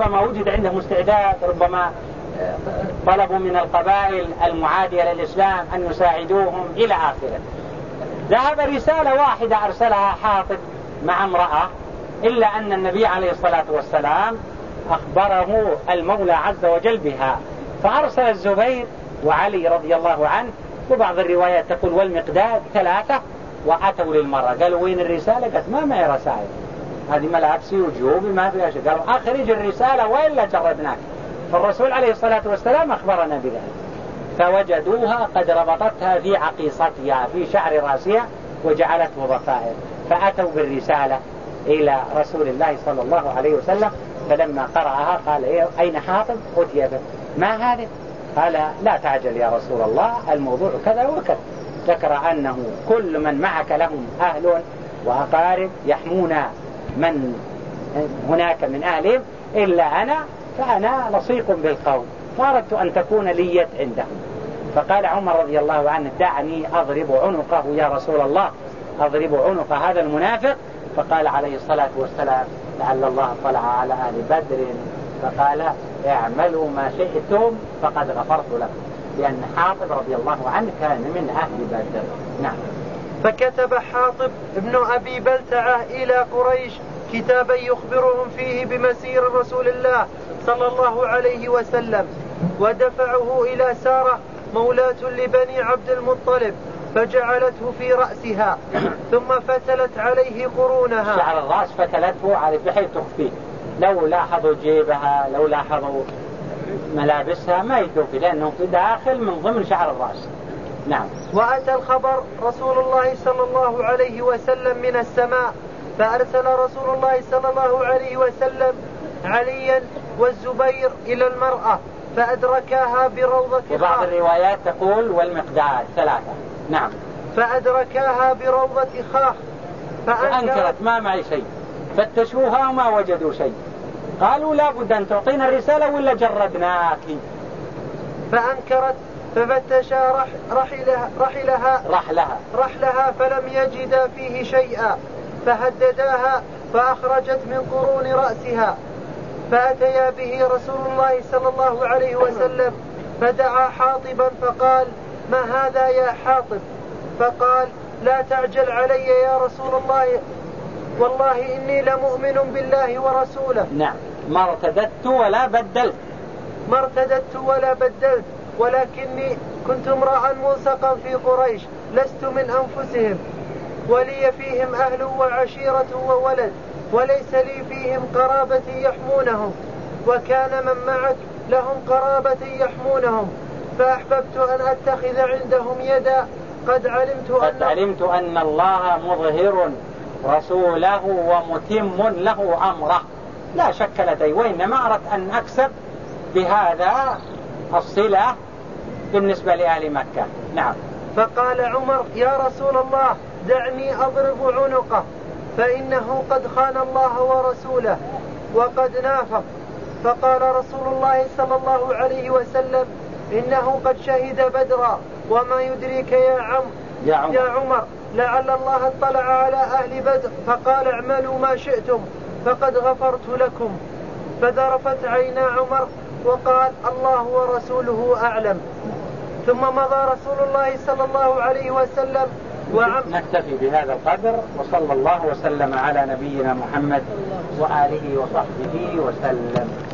ربما وجد عندهم استعداد ربما آه، طلبوا من القبائل المعادية للإسلام أن يساعدوهم إلى آخره. ذهب رسالة واحدة أرسلها حاطب مع امرأة إلا أن النبي عليه الصلاة والسلام أخبره المولى عز وجل بها. فأرسل الزبير وعلي رضي الله عنه وبعض الروايات تقول والمقداد ثلاثة وأتوا للمرأة. قالوا وين الرسالة؟ قالت ما معي رسائل هذه ملابسي وجيوبي ما فيها شيء. قالوا أخرج الرسالة وإلا جردناك. فالرسول عليه الصلاة والسلام أخبرنا بذلك. فوجدوها قد ربطتها في عقيصتها في شعر راسها وجعلته ضفائر. فأتوا بالرسالة إلى رسول الله صلى الله عليه وسلم. فلما قرأها قال إيه أين حاطب؟ أتي به ما هذا قال لا تعجل يا رسول الله الموضوع كذا وكذا. ذكر أنه كل من معك لهم أهل وأقارب يحمون من هناك من أهلهم إلا أنا فأنا لصيق بالقوم. فأردت أن تكون لي يد عندهم. فقال عمر رضي الله عنه دعني أضرب عنقه يا رسول الله. أضرب عنق هذا المنافق. فقال عليه الصلاة والسلام لعل الله طلع على أهل بدر. فقال اعملوا ما شئتم فقد غفرت لكم. لأن حاطب رضي الله عنه كان من أهل بدر. نعم. فكتب حاطب ابن أبي بلتعة إلى قريش كتابا يخبرهم فيه بمسير رسول الله صلى الله عليه وسلم ودفعه إلى سارة مولاة لبني عبد المطلب فجعلته في رأسها ثم فتلت عليه قرونها. شعر الرأس فتلته عليه بحيث تخفيه. لو لاحظوا جيبها لو لاحظوا ملابسها ما يتوفي لأنه في داخل من ضمن شعر الرأس. نعم. وأتى الخبر رسول الله صلى الله عليه وسلم من السماء فأرسل رسول الله صلى الله عليه وسلم عليا والزبير إلى المرأة فأدركاها بروضة وبعض الروايات تقول والمقداد ثلاثة. نعم. فأدركاها بروضة خاخ فأنكرت ما معي شيء. فتشوها وما وجدوا شيء. قالوا لابد أن تعطينا الرسالة ولا جردناك؟ فأنكرت ففتشا رح رحلها, رحلها رحلها. رحلها فلم يجدا فيه شيئا فهدداها فأخرجت من قرون رأسها. فأتيا به رسول الله صلى الله عليه وسلم فدعا حاطبا فقال ما هذا يا حاطب؟ فقال لا تعجل علي يا رسول الله والله إني لمؤمن بالله ورسوله. نعم. ما ارتدت ولا بدلت. ما ارتدت ولا بدلت. ولكني كنت امرأ موثقا في قريش لست من أنفسهم. ولي فيهم أهل وعشيرة وولد وليس لي فيهم قرابة يحمونهم. وكان من معك لهم قرابة يحمونهم. فأحببت أن أتخذ عندهم يدا. قد علمت قد أن علمت أن الله مظهر رسوله ومتم له أمره. لا شك لدي وإنما أردت أن أكسب بهذا الصلة بالنسبة لأهل مكة. نعم. فقال عمر يا رسول الله دعني أضرب عنقه فإنه قد خان الله ورسوله وقد نافق. فقال رسول الله صلى الله عليه وسلم إنه قد شهد بدرا وما يدريك يا عم يا عمر, يا عمر لعل الله اطلع على أهل بدر فقال اعملوا ما شئتم فقد غفرت لكم. فذرفت عينا عمر وقال الله ورسوله أعلم. ثم مضى رسول الله صلى الله عليه وسلم وعم نكتفي بهذا القدر وصلى الله وسلم على نبينا محمد وآله وصحبه وسلم.